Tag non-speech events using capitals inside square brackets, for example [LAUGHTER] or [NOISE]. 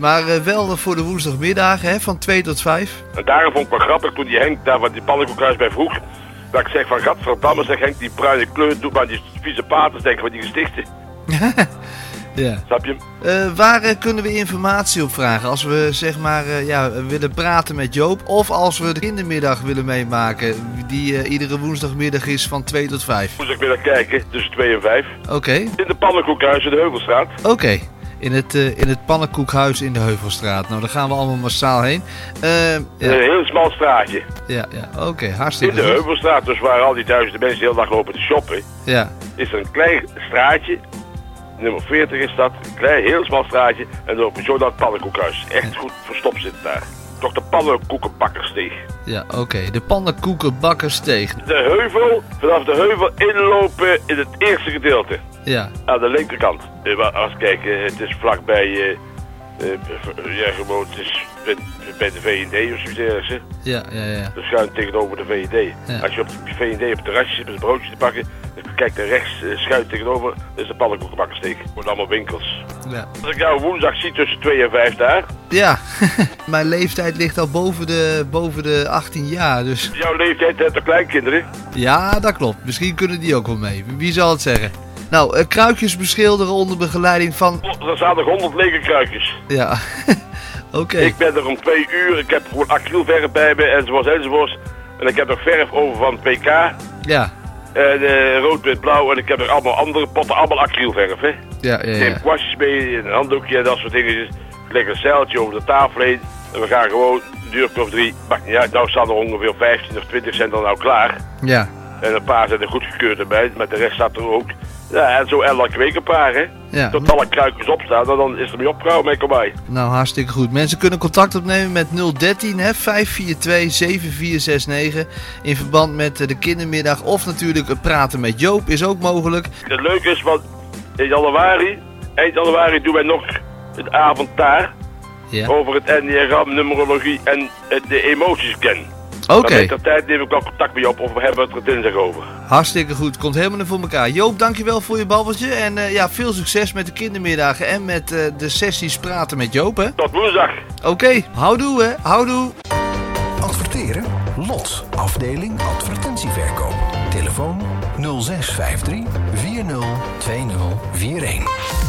Maar eh, wel voor de woensdagmiddag, hè, van 2 tot 5. En daarom vond ik wel grappig toen die Henk daar van die pannenkoekhuis bij vroeg. Dat ik zeg van, gadverdamme, zeg Henk, die bruine kleur doet maar die vieze paters denken van die gestichten. [LAUGHS] Ja. Snap je? Eh, waar eh, kunnen we informatie op vragen als we zeg maar ja, willen praten met Joop of als we de kindermiddag willen meemaken die iedere woensdagmiddag is van 2 tot 5? Moest ik weer kijken, tussen 2 en 5. Oké, In de pannenkoekhuis in de Heuvelstraat. oké. In het, eh, in het pannenkoekhuis in de Heuvelstraat. Nou, daar gaan we allemaal massaal heen. Eh, Een heel smal straatje. ja, ja, oké, In hartstikke de goed. Heuvelstraat, dus waar al die duizenden mensen de hele dag lopen te shoppen, Ja, is er een klein straatje. Nummer 40 is dat. Een klein, heel smal straatje. En dan loop je zo naar het pannenkoekhuis. Echt goed verstopt zit daar. Toch de pannenkoekenbakkersteeg. ja, oké. De pannenkoekenbakkersteeg. De heuvel, vanaf de heuvel inlopen in het eerste gedeelte. Ja, Aan de linkerkant. Als kijken, het is vlakbij, eh, eh, ja gewoon, het is bij, de V&D of zoiets hè. ja, ja, ja. Dus schuin tegenover de V&D. Ja. Als je op de V&D op het terrasje zit met een broodje te pakken, dan kijk er rechts eh, schuin tegenover, is de pannenkoekenbakkersteeg. Het worden allemaal winkels. Ja, Als ik jou woensdag zie tussen 2 en 5 daar, ja. [LAUGHS] mijn leeftijd ligt al boven de, boven de 18 jaar, dus... jouw leeftijd hebt de kleinkinderen. Ja, dat klopt. Misschien kunnen die ook wel mee. Wie zal het zeggen? Nou, eh, kruikjes beschilderen onder begeleiding van... Er staan nog 100 lege kruikjes. Ja, [LAUGHS] oké. Ik ben er om twee uur, ik heb gewoon acrylverf bij me enzovoort enzovoort. En ik heb nog verf over van PK. Ja, En eh, rood, wit, blauw. En ik heb er allemaal andere potten, allemaal acrylverf. Hè. ja, ja. Ik neem ja. kwastjes mee, een handdoekje en dat soort dingen. Ik leg een zeiltje over de tafel heen. En we gaan gewoon, uur of drie, niet uit. Nou staan er ongeveer 15 of 20 zijn dan nou klaar. Ja, En een paar zijn er goedgekeurd erbij, maar de rest staat er ook. Ja, en zo elke week een paar, hè. ja. Tot alle kruikjes opstaan, en dan is er mee opgehouden mee, kom bij. Nou, hartstikke goed. Mensen kunnen contact opnemen met 013 hè, 542 7469 in verband met eh, de kindermiddag. Of natuurlijk het praten met Joop is ook mogelijk. Het leuke is, want in januari, eind januari doen wij nog een avond daar Ja. over het enneagram, numerologie en het, de emotiescan. Oké, Dan tijd neem ik wel contact met je op of we hebben het er dinsdag over. hartstikke goed. Komt helemaal naar voor elkaar. Joop, dankjewel voor je babbeltje. En eh, ja, veel succes met de kindermiddagen en met eh, de sessies praten met Joop, hè. Tot woensdag. Oké, houdoe, hè. Houdoe. Adverteren? Lot, afdeling advertentieverkoop. Telefoon 0653 402041.